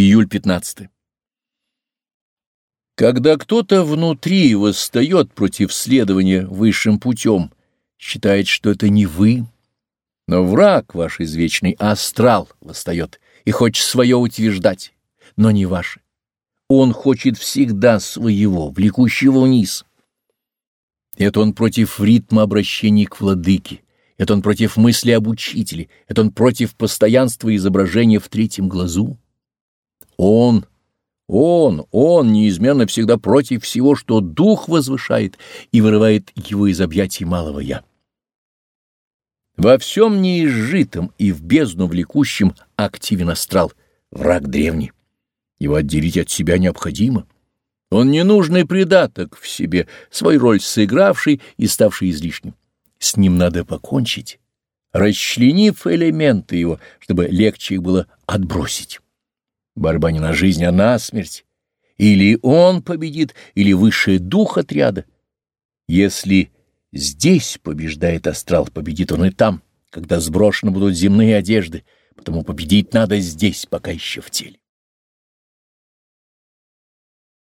Июль 15. Когда кто-то внутри восстает против следования высшим путем, считает, что это не вы, но враг ваш извечный астрал восстает и хочет свое утверждать, но не ваше. Он хочет всегда своего, влекущего вниз. Это он против ритма обращений к владыке, это он против мысли об учителе, это он против постоянства изображения в третьем глазу. Он, он, он неизменно всегда против всего, что дух возвышает и вырывает его из объятий малого «я». Во всем неизжитом и в бездну влекущем активен астрал, враг древний. Его отделить от себя необходимо. Он ненужный придаток в себе, свою роль сыгравший и ставший излишним. С ним надо покончить, расчленив элементы его, чтобы легче их было отбросить. Борьба не на жизнь, а на смерть. Или он победит, или высший дух отряда. Если здесь побеждает астрал, победит он и там, когда сброшены будут земные одежды, потому победить надо здесь, пока еще в теле.